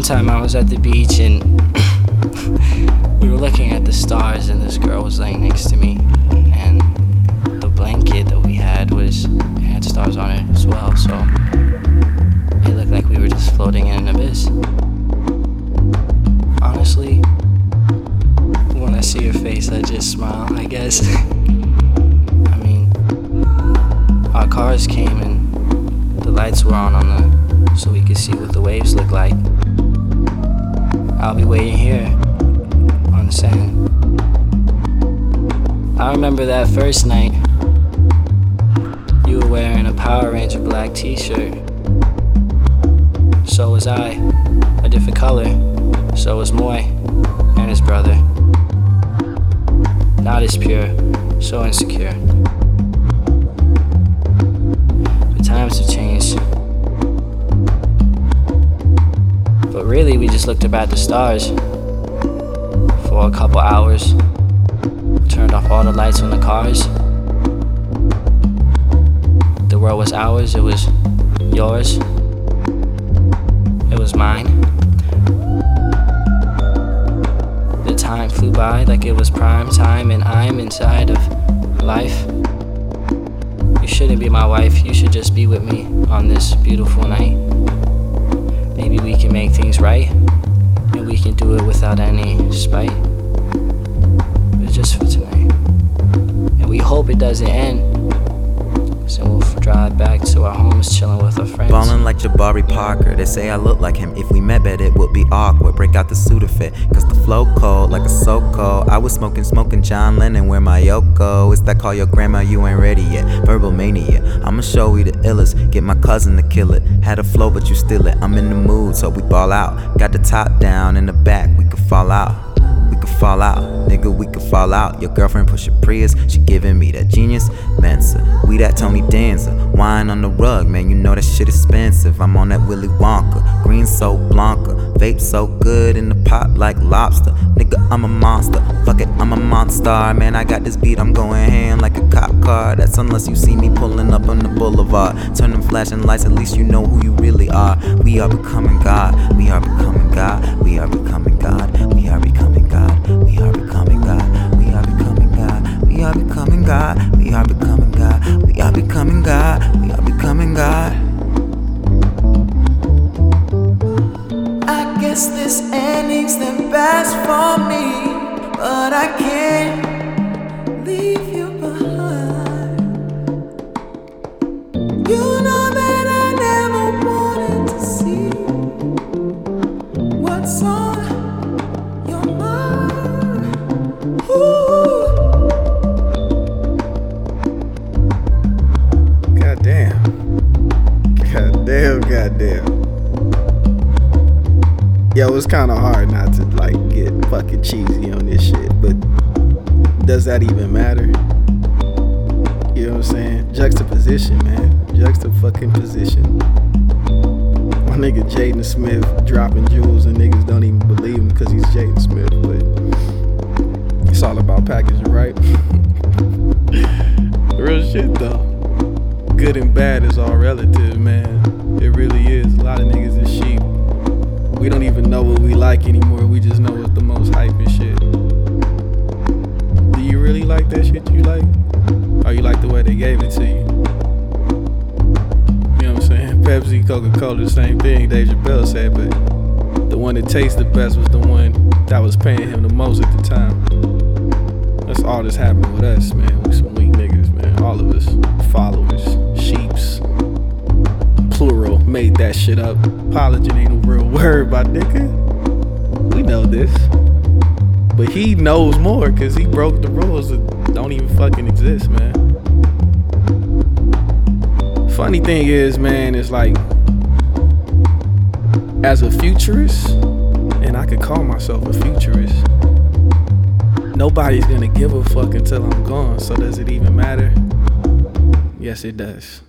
One time I was at the beach and we were looking at the stars, and this girl was laying next to me, and the blanket that we had was had stars on it as well, so it looked like we were just floating in an abyss. Honestly, when I see your face, I just smile, I guess. I mean, our cars came and the lights were on on the so we can see what the waves look like. I'll be waiting here on the sand. I remember that first night. You were wearing a Power Ranger black t shirt. So was I. A different color. So was Moy and his brother. Not as pure, so insecure. But times have changed. Looked up at the stars for a couple hours, turned off all the lights on the cars. The world was ours, it was yours, it was mine. The time flew by like it was prime time, and I'm inside of life. You shouldn't be my wife, you should just be with me on this beautiful night. Maybe we can make things right, and we can do it without any spite. But just for tonight. And we hope it doesn't end. So we'll drive back to our homes, chilling with our friends. Ballin' like Jabari Parker. They say I look like him. If we met, bet it would be awkward. Break out the Sudafed, cause the flow cold like a so cold. I was smoking, smoking John Lennon. Where my Yoko? It's that call your grandma, you ain't ready yet. Verbal mania. I'ma show you the illest. Get my cousin to kill it. Had a flow, but you steal it. I'm in the mood, so we ball out. Got the top down in the back, we could fall out. Fall out, nigga, we could fall out. Your girlfriend push a Prius, she giving me that genius Mensa. We that Tony Danza, wine on the rug, man, you know that shit expensive. I'm on that Willy Wonka, green so blanca, vape so good in the pot like lobster. Nigga, I'm a monster, fuck it, I'm a monster. Man, I got this beat, I'm going hand like a cop car. That's unless you see me pulling up on the boulevard. Turn them flashing lights, at least you know who you really are. We are becoming God, we are becoming God, we are becoming God, we are becoming God. I guess this ending's the best for me, but I can't leave Goddamn. Yo, it's kind of hard not to like get fucking cheesy on this shit, but does that even matter? You know what I'm saying? Juxtaposition, man. Juxtaposition. My nigga Jaden Smith dropping jewels and niggas good and bad is all relative, man. It really is. A lot of niggas is sheep. We don't even know what we like anymore. We just know what's the most hype and shit. Do you really like that shit you like? Or you like the way they gave it to you? You know what I'm saying? Pepsi, Coca Cola, the same thing Dave Chappelle said, but the one that tastes the best was the one that was paying him the most at the time. That's all that's happening with us, man. We some weak Apology ain't a real word, my nigga. We know this. But he knows more because he broke the rules that don't even fucking exist, man. Funny thing is, man, it's like as a futurist, and I could call myself a futurist nobody's gonna give a fuck until I'm gone. So does it even matter? Yes, it does.